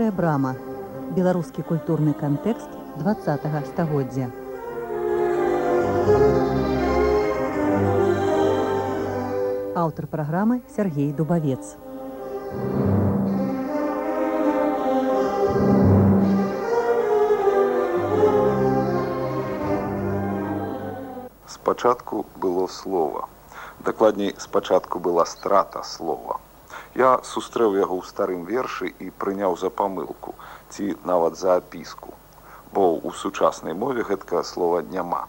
вострая брама. Беларускі культурны кантэкст два стагоддзя. Аўтар праграмы Сергей дубавец. Спачатку было слова. Дакладней спачатку была страта слова я сустрэў яго ў старым вершы і прыняў за памылку ці нават за апіску бо ў сучаснай мове гэткага слова няма.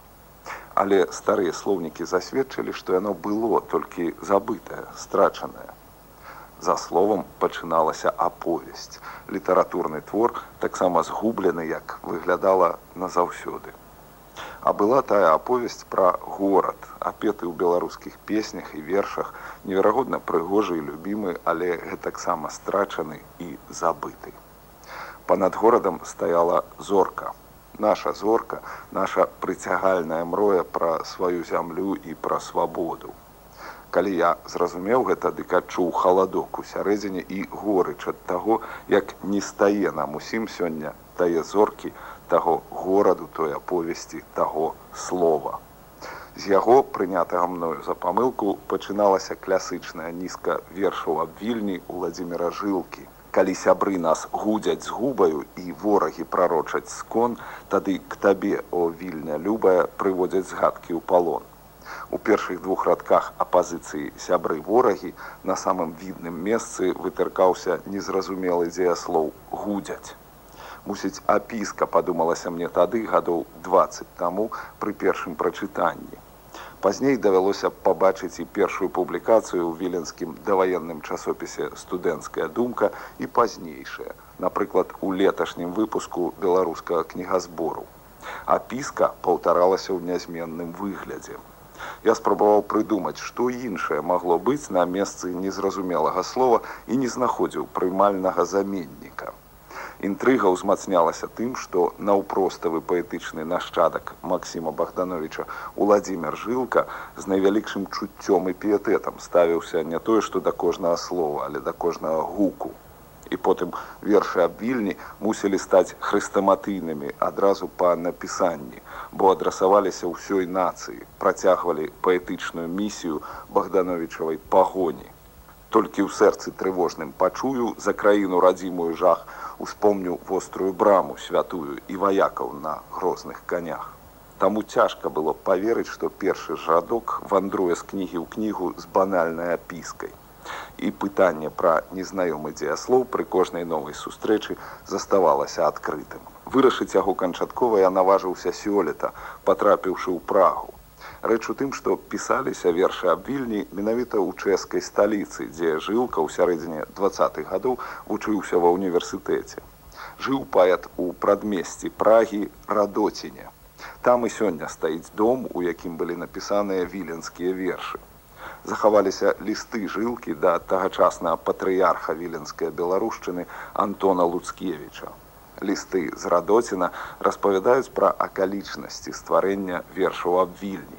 Але старыя слоўнікі засведчылі што яно было толькі забытае страчанае. За словам пачыналася аповесць. Літаратурны твор таксама згублены як выглядала назаўсёды А была тая аповесць пра горад, апеты ў беларускіх песнях і вершах, неверагодна прыгожы і любімы, але гэтаксама страчаны і забыты. Панад горадам стаяла зорка. Наша зорка, наша прыцягальная мроя пра сваю зямлю і пра свабоду. Калі я зразумеў гэта, дык адчуў халадок у сярэдзіне і горыч ад таго, як не стае нам усім сёння тае зоркі, таго гораду той аповесці таго слова. З яго прынятага мною за памылку пачыналася класычная нізка вершаў аб вільні ў владимира жылкі. Калі сябры нас гудзяць з губаю і ворагі прарочаць скон, тады к табе о вільня любая прыводзяць згадкі ў палон. У першых двух радках апазіцыі сябры ворагі на самым відным месцы вытыркаўся незразумелы дзеяслоў гудзяць мусіць апіска падумалася мне тады гадоў 20 таму пры першым прачытанні. Пазней давялося пабачыць і першую публікацыю ў віленскім даваенным часопісе студэнцкая думка і пазнейшая напрыклад у леташнім выпуску беларускага кнігазбору. Апіска паўтаралася ў нязменным выглядзе. Я спрабаваў прыдумаць што іншае магло быць на месцы незразумелага слова і не знаходзіў прымальнага заменніка Інтрыга ўзмацнялася тым, што наўпроставы паэтычны нашчадак Масіма Богдановича Уладзімир Жылка з найвялікшым чуццём і піятэтам ставіўся не тое, што да кожнага слова, але да кожнага гуку. І потым вершы аб вільні мусілі стаць хрыстаматыйнымі адразу па напісанні, бо адрасаваліся ўсёй нацыі, працягвалі паэтычную місію Богдановичавай пагоні. Толькі ў сэрцы трывожным пачую за краіну радзімую жах, успомню вострую браму святую і ваякаў на грозных канях. Таму цяжка было паверыць, што першы жадок вандруе з кнігі ў кнігу з банальнай апіскай. І пытанне пра незнаёмы дзеяслоў пры кожнай новай сустрэчы заставалася адкрытым. Вырашыць яго канчаткова я наважыўся сёлета, патрапіўшы ў прагу. Рэч у тым, што пісаліся вершы аб вільні менавіта ў чэшскай сталіцы, дзе жылка ў сярэдзіне двах гадоў вучыўся ва ўніверсітэце. Жыў паэт у прадмесці прагі радоціне. Там і сёння стаіць дом, у якім былі напісаныя віленскія вершы. Захаваліся лісты жылкі да тагачаснага патрыярха віленскай беларушчыны Антона Луцкевіча. Лісты з радоціна распавядаюць пра акалічнасці стварэння вершаў аб вільні.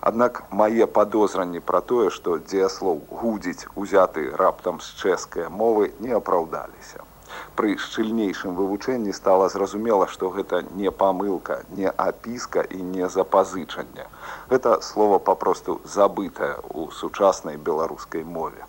Аднак мае падозранні пра тое, што дзеяслоў гудзіць узяты раптам з чэшскай мовы не апраўдаліся. Пры шчыльнейшым вывучэнні стала зразумела, што гэта не памылка, не апіска і не запазычанне. Гэта слова папросту забытае ў сучаснай беларускай мове.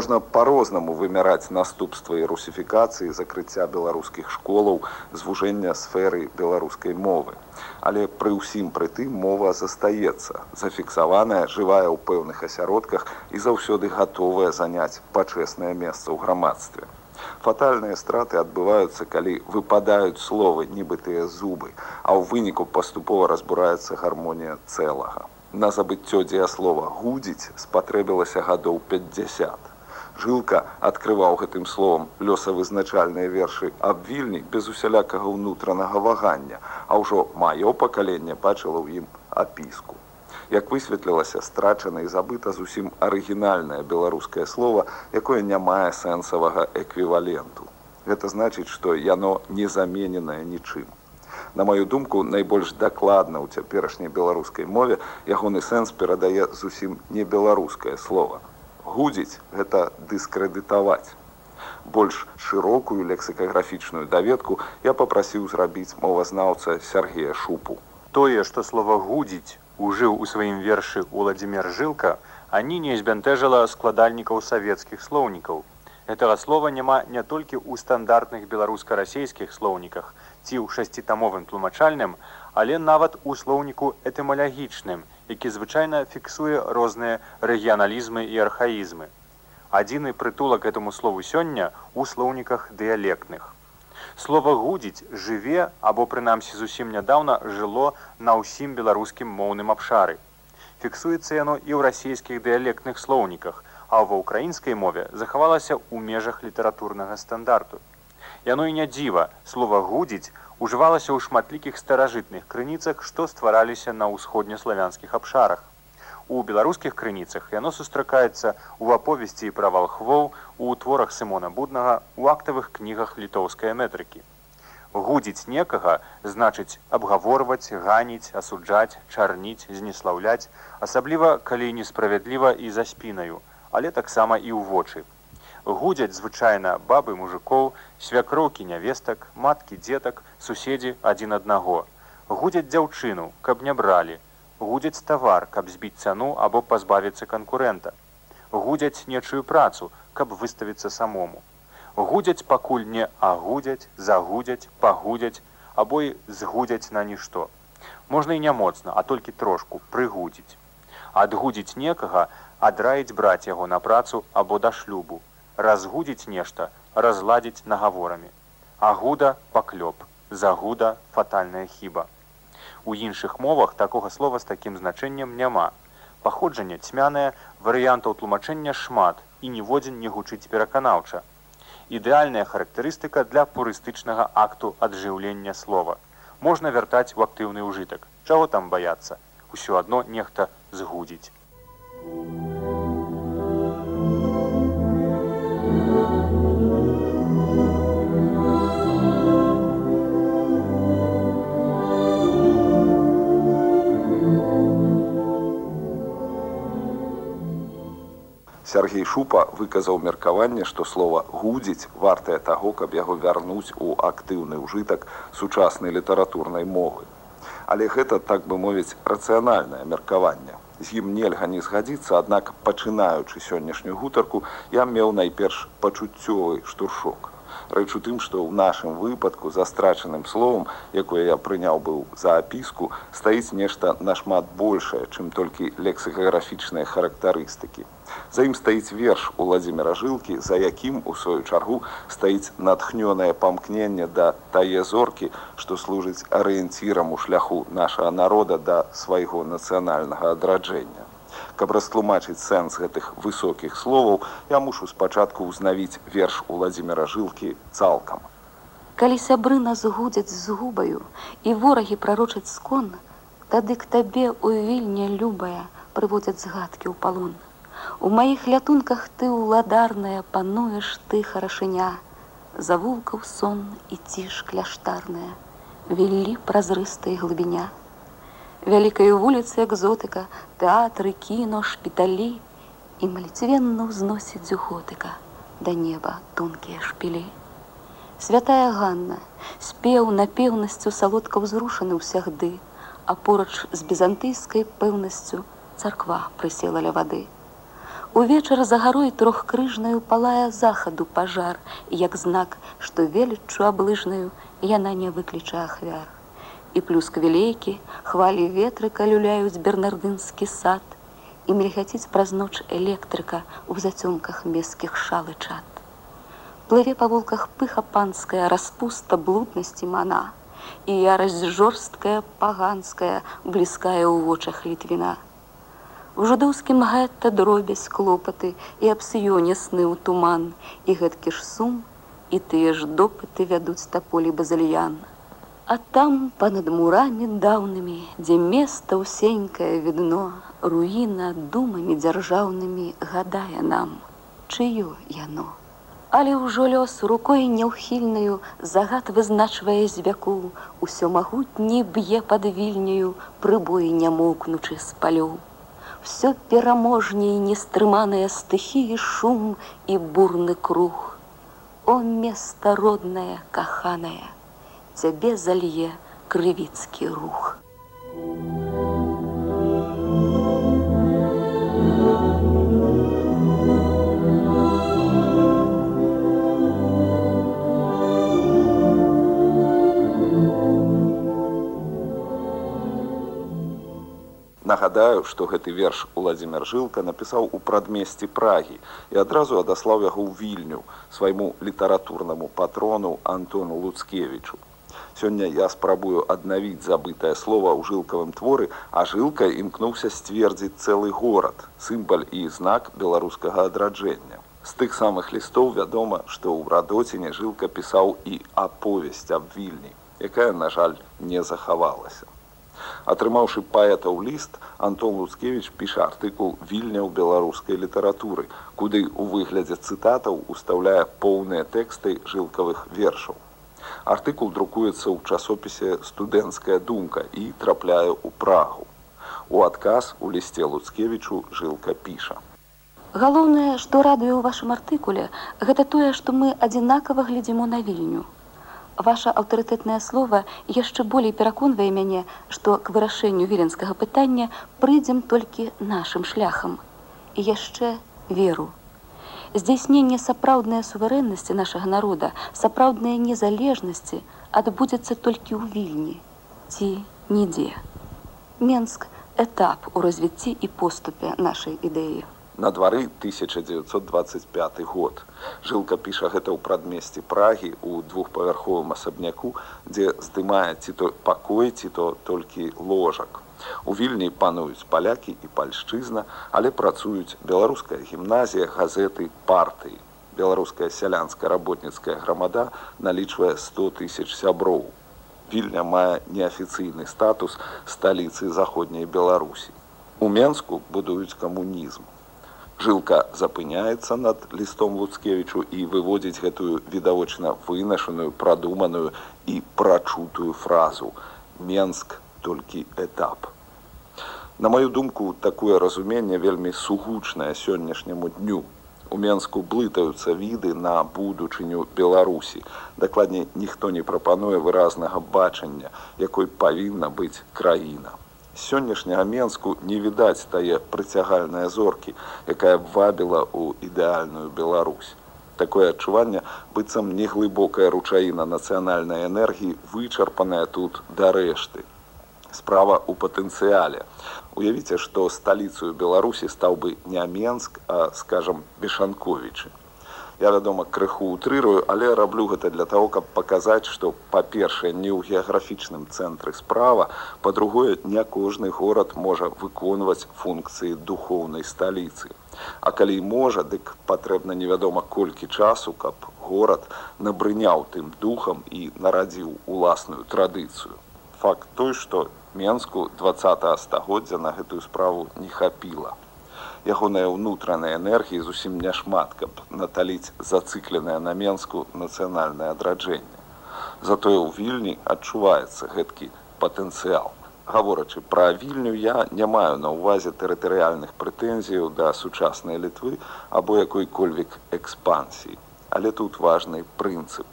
можна по-рознаму вымяраць наступства і русіфікацыі закрыцця беларускіх школаў звужэння сферы беларускай мовы. Але пры ўсім прытым мова застаецца. Зафіксаваная жывая ў пэўных асяродках і заўсёды гатовая заняць пачэснае месца ў грамадстве. Фатальныя страты адбываюцца калі выпадаюць словы нібытыя зубы а ў выніку паступова разбураецца гармонія цэлага. На забыццё дзеяслова гудзіць спатрэбілася гадоў 50. Жылка адкрываў гэтым словам лёсавызначальныя вершы аб вільні без усялякага ўнутранага вагання, а ўжо маё пакаленне бачыла ў ім апіску. Як высветлілася, страчана і забыта зусім арыгінальнае беларускае слово, якое не мае сэнсавага эквіваленту. Гэта значыць, што яно не замененае нічым. На маю думку, найбольш дакладна ў цяперашняй беларускай мове ягоны сэнс перадае зусім не беларускае слово. Гудзіць гэта дыскрэдытаваць. Больш шырокую лексікаграфічную даведку я папрасіў зрабіць мовазнаўца Сергея Шупу. Тое, што слова гудзіць ужыў у сваім вершы Уладзімир Жылка, ані не збянтэжыла складальнікаў савецкіх слоўнікаў. Гэтага слова няма не толькі ў стандартных беларуска-расейскіх слоўніках ці ў шасцітамовым тлумачальным, але нават у слоўніку этымалагічным, які звычайна фіксуе розныя рэгіяналізмы і архаізмы. Адзіны прытулак гэтаму слову сёння ў слоўніках дыялектных. Слова гудзіць жыве або прынамсі зусім нядаўна жыло на ўсім беларускім моўным абшары. Фіксуецца яно і ў расійскіх дыялектных слоўніках, а ва ўкраінскай мове захавалася ў межах літаратурнага стандарту. Яно і не дзіва, слова гудзіць ужывалася ў шматлікіх старажытных крыніцах, што ствараліся на ўсходнеславянскіх абшарах. У беларускіх крыніцах яно сустракаецца ў аповесці пра валхвоў у творах Сымона буднага у актавых кнігах літоўскай метрыкі. Гудзіць некага значыць абгаворваць, ганіць, асуджаць, чарніць, знеслаўляць, асабліва калі несправядліва і за спінаю, але таксама і ў вочы. Гудзяць звычайна бабы мужикоў, свякроўкі нявестак, маткі дзетак, суседзі адзін аднаго. Гудзяць дзяўчыну, каб не бралі. Гудзяць тавар, каб збіць цану або пазбавіцца канкурэнта. Гудзяць нечую працу, каб выставіцца самому. Гудзяць пакуль не агудзяць, загудзяць, пагудзяць, або і згудзяць на нішто. Можна і не моцна, а толькі трошку прыгудзіць. Адгудзіць некага, адраіць браць яго на працу або да шлюбу, разгудзіць нешта, разладзіць нагаворамі. Агуда паклёп, загуда фатальная хіба. У іншых мовах такога слова з такім значэннем няма. Паходжанне цьмянае варыянтаў тлумачэння шмат і ніводзін не гучыць пераканаўча. Ідэальная характарыстыка для пурыстычнага акту аджыўлення слова. Можна вяртаць у актыўны ўжытак. Чаго там баяцца? Усё адно нехта згудзіць. Сергей Шупа выказаў меркаванне, што слова гудзіць вартае таго, каб яго вярнуць у актыўны ўжытак сучаснай літаратурнай мовы. Але гэта так бы мовіць рацыянальнае меркаванне. З ім нельга не згадзіцца, аднак пачынаючы сённяшнюю гутарку я меў найперш пачуццёвы штуршок. Рэч у тым, што ў нашым выпадку за страчаным словам, якое я прыняў быў за апіску, стаіць нешта нашмат большае, чым толькі лексікаграфічныя характарыстыкі. За ім стаіць верш у владимира жылкі, за якім у сваю чаргу стаіць натхнёнае памкненне да тае зоркі, што служыць арыенцірам у шляху нашага народа да свайго нацыянальнага адраджэння каб растлумачыць сэнс гэтых высокіх словаў, я мушу спачатку ўзнавіць верш у владимира жылкі цалкам. Калі сябры нас гудзяць з губаю і ворагі прарочаць скон, тады к табе у вільня любая прыводзяць згадкі ў палон. У маіх лятунках ты ўладарная пануеш ты харашыня, завулкаў сон і ціж кляштарная, Велі празрыстай глыбіня вялікай вуліцы экзотыка, тэатры, кіно, шпіталі і маліцвенна ўзносіць дзюхотыка да неба тонкія шпілі. Святая Ганна спеў напеўнасцю салодка ўзрушаны ўсягды, а поруч з бізантыйскай пэўнасцю царква прысела ля вады. Увечар за гарой трохкрыжнаю палая захаду пажар, як знак, што веліччу аблыжнаю яна не выкліча ахвяр і плюс квілейкі, хвалі ветрыка люляюць бернардынскі сад і мельгаціць праз ноч электрыка ў зацёмках мескіх шалы чат. Плыве па вулках пыха панская распуста блуднасці мана, і ярасць жорсткая паганская блізкая ў вочах літвіна. У жудоўскім гэта дробязь клопаты і аб сыёне сны ў туман, і гэткі ж сум, і тыя ж допыты вядуць таполі базальян. А там панад мурамі даўнымі, дзе места ўсенькае відно, руіна думамі дзяржаўнымі гадае нам, чыё яно. Але ўжо лёс рукой няўхільнаю загад вызначвае звяку, усё магутні б'е пад вільняю, прыбой не моўкнучы з палёў. Всё пераможней нестрыманыя стыхіі шум і бурны круг. О места роднае, каханае, цябе залье крывіцкі рух. Нагадаю, што гэты верш Уладзімир Жылка напісаў у прадмесці прагі і адразу адаслаў яго ў вільню свайму літаратурнаму патрону Антону Луцкевічу. Сёння я спрабую аднавіць забытае слова ў жылкавым творы, а жылка імкнуўся сцвердзіць цэлы горад, сімбаль і знак беларускага адраджэння. З тых самых лістоў вядома, што ў радоціне жылка пісаў і аповесць аб вільні, якая, на жаль, не захавалася. Атрымаўшы паэтаў ліст, Антон Луцкевіч піша артыкул вільня ў беларускай літаратуры, куды ў выглядзе цытатаў устаўляе поўныя тэксты жылкавых вершаў. Артыкул друкуецца ў часопісе студэнцкая думка і трапляе ў прагу. У адказ у лісце Луцкевічу жылка піша. Галоўнае, што радуе ў вашым артыкуле, гэта тое, што мы адзінакава глядзіму на вільню. Ваша аўтарытэтнае слова яшчэ болей пераконвае мяне, што к вырашэнню віленскага пытання прыйдзем толькі нашым шляхам. Яшчэ веру. Здзяйсненне сапраўднай суверэннасці нашага народа, сапраўдныя незалежнасці адбудзецца толькі ў вільні ці нідзе. Менск этап у развіцці і поступе нашай ідэі. На двары 1925 год. Жылка піша гэта ў прадмесці прагі ў двухпавярховым асабняку, дзе здымае ці то пакой, ці то толькі ложак. У вільні пануюць палякі і пальшчызна, але працуюць беларуская гімназія, газеты, партыі. Беларуская сялянская работніцкая грамада налічвае 100 тысяч сяброў. Вільня мае неафіцыйны статус сталіцы заходняй Беларусі. У Менску будуюць камунізм. Жылка запыняецца над лістом Луцкевічу і выводзіць гэтую відавочна вынашаную, прадуманую і прачутую фразу: Менск толькі этап. На маю думку, такое разуменне вельмі сугучнае сённяшняму дню. У Менску блытаюцца віды на будучыню Беларусі. Дакладней, ніхто не прапануе выразнага бачання, якой павінна быць краіна сённяшняга менску не відаць тае прыцягальныя зоркі якая вабіла ў ідэальную беларусь такое адчуванне быццам неглыбокая ручаіна нацыянальнай энергіі вычарпаная тут да рэшты справа ў патэнцыяле уявіце што сталіцаю беларусі стаў бы не менск а скажам бешанковічы я вядома крыху утрырую але раблю гэта для того каб паказаць што па-першае не ў геаграфічным цэнтры справа па-другое не кожны горад можа выконваць функцыі духоўнай сталіцы. А калі можа дык патрэбна невядома колькі часу каб горад набрыняў тым духам і нарадзіў уласную традыцыю. Факт той што менску два стагоддзя на гэтую справу не хапіла ягоная ўнутраная энергія зусім няшмат, каб наталіць зацыкленае на менску нацыянальнае адраджэнне. Затое ў вільні адчуваецца гэткі патэнцыял. Гаворачы пра вільню я не маю на ўвазе тэрытарыяльных прэтэнзіяў да сучаснай літвы або якой-кольвік экспансіі. Але тут важны прынцып.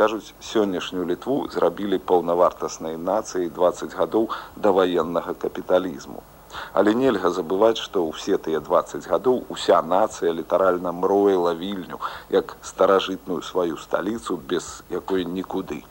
Кажуць, сённяшнюю літву зрабілі паўнавартаснай нацыі 20 гадоў да ваеннага капіталізму. Але нельга забываць, што ўсе тыя 20 гадоў уся нацыя літаральна мроіла вільню як старажытную сваю сталіцу без якой нікуды.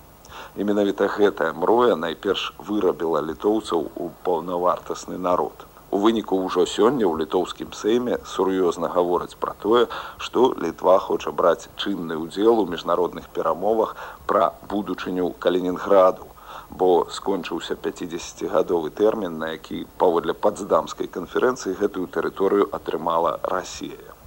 І менавіта гэтая мроя найперш вырабіла літоўцаў у паўнавартасны народ. У выніку ўжо сёння ў літоўскім сейме сур'ёзна гавораць пра тое, што літва хоча браць чынны ўдзел у міжнародных перамовах пра будучыню калінінграду бо скончыўся 50гадовы тэрмін, на які паводле пацдамскай канферэнцыі гэтую тэрыторыю атрымала Расія.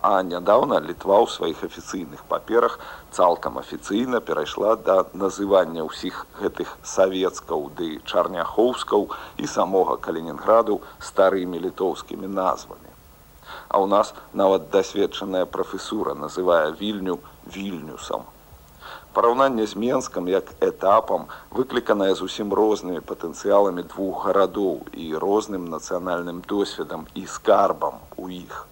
А нядаўна літва ў сваіх афіцыйных паперах цалкам афіцыйна перайшла да называння ўсіх гэтых савецкаў ды чарняхоўскаў і самога калінінграду старымі літоўскімі назвамі а ў нас нават дасведчаная прафесура называе вільню вільнюсам. Параўнанне з менскам як этапам выкліканае зусім рознымі патэнцыяламі двух гарадоў і розным нацыянальным досведам і скарбам у іх.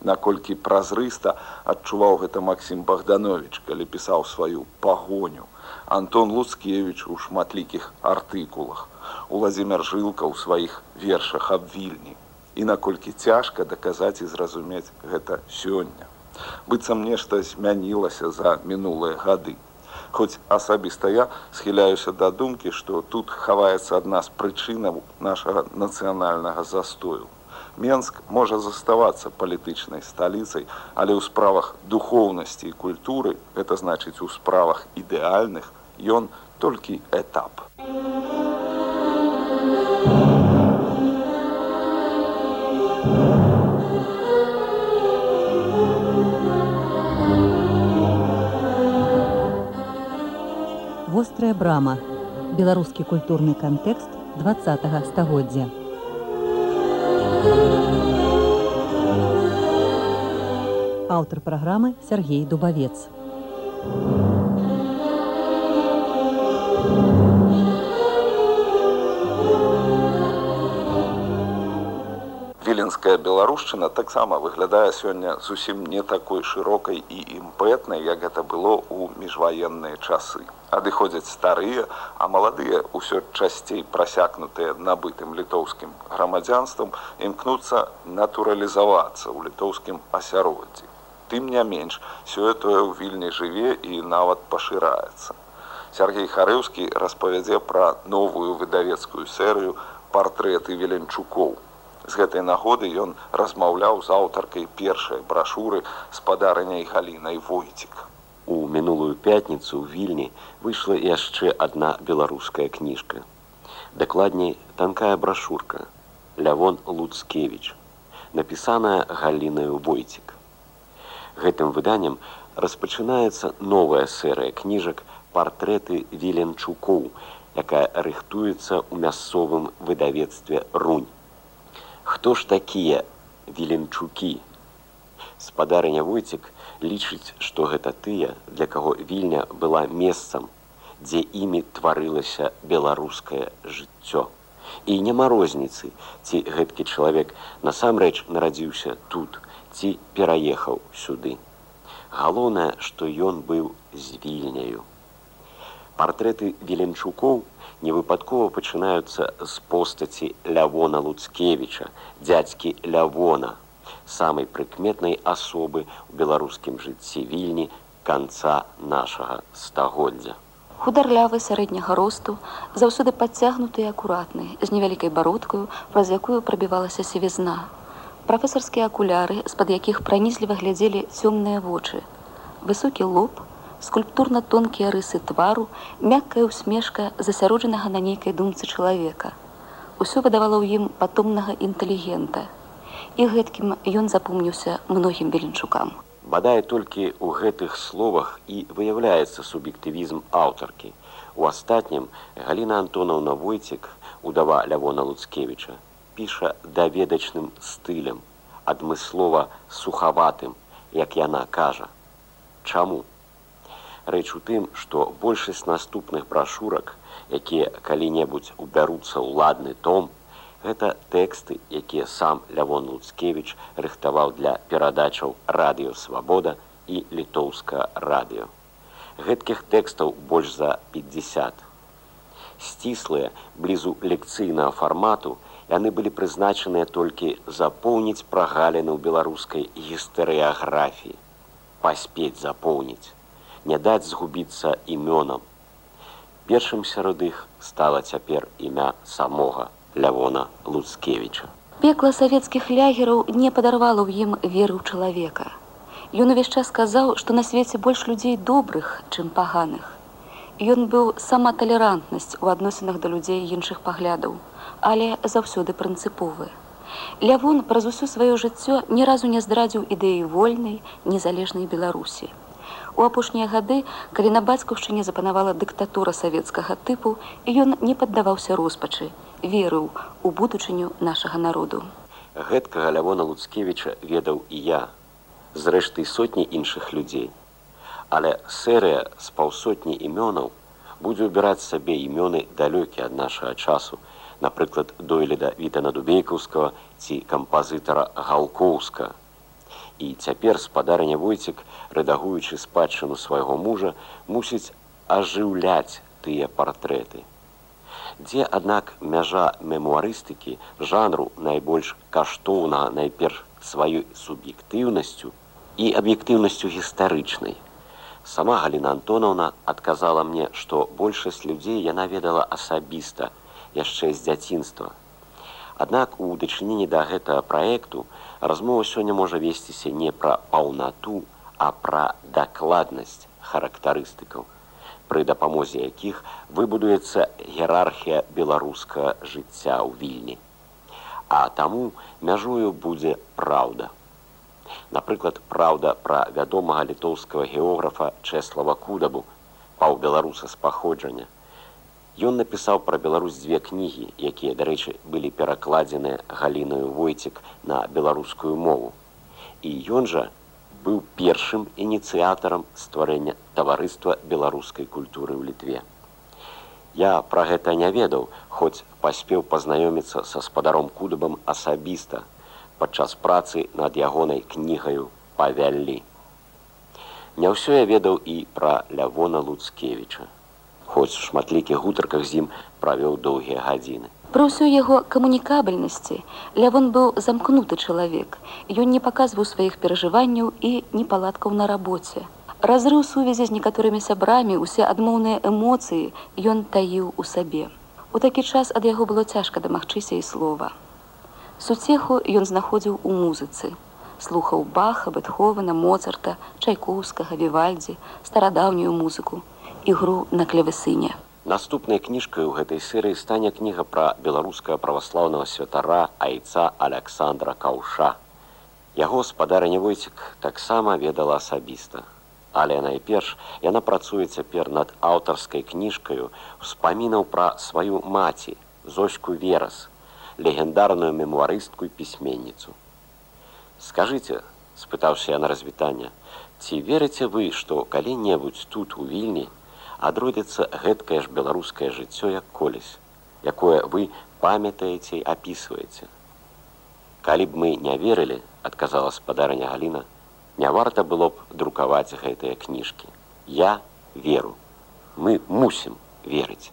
Наколькі празрыста адчуваў гэта Масім Богданович, калі пісаў сваю пагоню. Антон Луцкевич у шматлікіх артыкулах, Уладзімир жылка ў сваіх вершах аб вільні і наколькі цяжка даказаць і зразумець гэта сёння. Быццам нешта змянілася за мінулыя гады. Хоць асабіста я схіляюся да думкі, што тут хаваецца адна з прычынаў нашага нацыянальнага застою. Менск можа заставацца палітычнай сталіцай, але ў справах духоўнасці і культуры, гэта значыць у справах ідэальных, ён толькі этап. Вострая брама. Беларускі культурны кантэкст 20 стагоддзя. Аўтар праграмы Сергей Дубавец. Віленская беларушчына таксама выглядае сёння зусім не такой шырокай і імпэтнай, як гэта было ў міжваенныя часы. Адыходзяць старыя, а маладыя ўсё часцей прасякнутыя набытым літоўскім грамадзянствам імкнуцца натуралізавацца ў літоўскім асяроддзі. Тым не менш, сёе-тое ў вільні жыве і нават пашыраецца. Сергей Харэўскі распавядзе пра новую выдавецкую серыю партрэты веленчукоў З гэтай нагоды ён размаўляў з аўтаркай першай брашуры спадарыняй галінай войцік. У мінулую пятніцу ў вільні выйшла яшчэ адна беларуская кніжка. Дакладней танкая брашурка Лявон Луцкевич, напісаная галінаю войцік. Гэтым выданнем распачынаецца новая серыя кніжак партрэты віленчукоў, якая рыхтуецца ў мясцовым выдавецтве рунь. Хто ж такія віленчукі? Спадарыня Войцік лічыць, што гэта тыя, для каго вільня была месцам, дзе імі тварылася беларускае жыццё. І няма розніцы, ці гэткі чалавек насамрэч нарадзіўся тут, ці пераехаў сюды. Галоўнае, што ён быў з вільняю. Партрэты віленчукоў невыпадкова пачынаюцца з постаці Лявона Луцкевіча, дзядзькі Лявона, самай прыкметнай асобы ў беларускім жыцці вільні канца нашага стагоддзя. Хударлявы сярэдняга росту, заўсёды падцягнуты і акуратны, з невялікай бародкаю, праз якую прабівалася сівізна. Прафесарскія акуляры, з-пад якіх пранізліва глядзелі цёмныя вочы. Высокі лоб, скульптурна тонкія рысы твару, мяккая усмешка засяроджанага на нейкай думцы чалавека. Усё выдавала ў ім патомнага інтэлігента. І гэткім ён запомніўся многім беленчукам. Бадае толькі ў гэтых словах і выяўляецца суб'ектывізм аўтаркі. У астатнім Галіна Антонаўна Войцік, удава Лявона Луцкевіча, піша даведачным стылем, адмыслова сухаватым, як яна кажа. Чаму? Рэч у тым, што большасць наступных брашурак, якія калі-небудзь убяруцца ўладны том, гэта тэксты, якія сам Лявон Луцкевіч рыхтаваў для перадачаў радыёвабода і літоўска радыё. Гэткіх тэкстаў больш за 50. Сціслыя блізу лекцыйнага фармату яны былі прызначаныя толькі запоўніць прагаліны ў беларускай гістарыяграфіі, паспець запоўніць не даць згубіцца імёнам. Першым сярод іх стала цяпер імя самога Лявона Луцкевіча. Пекла савецкіх лягераў не падарвала ў ім веру ў чалавека. Ён увесь час сказаў, што на свеце больш людзей добрых, чым паганых. Ён быў сама талерантнасць у адносінах да людзей іншых паглядаў, але заўсёды прынцыповы. Лявон праз усё сваё жыццё ні разу не здрадзіў ідэі вольнай, незалежнай Беларусі. У апошнія гады, калі на бацькаўшчыне запанавала дыктатура савецкага тыпу, ён не паддаваўся роспачы, верыў у будучыню нашага народу. Гэткага Лявона Луцкевіча ведаў і я, зрэшты сотні іншых людзей. Але серыя з паўсотні імёнаў будзе ўбіраць сабе імёны далёкія ад нашага часу, напрыклад, дойліда Вітана Дубейкаўскага ці кампазітара Галкоўска. І цяпер спадарня Войцік, рэдагуючы спадчыну свайго мужа, мусіць ажыўляць тыя партрэты. Дзе, аднак, мяжа мемуарыстыкі жанру найбольш каштоўнага найперш сваёй суб'ектыўнасцю і аб'ектыўнасцю гістарычнай. Сама Галіна Антонаўна адказала мне, што большасць людзей яна ведала асабіста, яшчэ з дзяцінства. Аднак у дачыненні да гэтага праекту размова сёння можа весціся не пра паўнату, а пра дакладнасць характарыстыкаў, пры дапамозе якіх выбудуецца іерархія беларускага жыцця ў вільні. А таму мяжою будзе праўда. Напрыклад, праўда пра вядомага літоўскага географа Чэслава Кудабу, паўбеларуса з паходжання. Ён напісаў пра Беларусь дзве кнігі, якія, дарэчы, былі перакладзеныя галінаю Войцік на беларускую мову. І ён жа быў першым ініцыятарам стварэння таварыства беларускай культуры ў літве. Я пра гэта не ведаў, хоць паспеў пазнаёміцца са спадаром кудабам асабіста падчас працы над ягонай кнігаю павяллі. Не ўсё я ведаў і пра Лявона Луцкевіча, хоць у шматлікіх гутарках з ім правёў доўгія гадзіны. Пры ўсёй яго камунікабельнасці Лявон быў замкнуты чалавек. Ён не паказваў сваіх перажыванняў і непаладкаў на рабоце. Разрыў сувязі з некаторымі сябрамі усе адмоўныя эмоцыі ён таіў у сабе. У такі час ад яго было цяжка дамагчыся і слова. Суцеху ён знаходзіў у музыцы. Слухаў баха, бетхована, моцарта, чайкоўскага, вівальдзі, старадаўнюю музыку, ігру на клевесыне. Наступнай кніжкай у гэтай серыі стане кніга пра беларускага праваслаўнага святара айца Александра Каўша. Яго спадарня Войцік таксама ведала асабіста. Але найперш яна працуе цяпер над аўтарскай кніжкаю успамінаў пра сваю маці, зочку верас, легендарную мемуарыстку і пісьменніцу. Скажыце, спытаўся я на развітанне, ці верыце вы, што калі-небудзь тут у вільні адродзіцца гэткае ж беларускае жыццё як колісь, якое вы памятаеце і апісваеце. Калі б мы не верылі, адказала спадарня Галіна, не варта было б друкаваць гэтыя кніжкі. Я веру. Мы мусім верыць.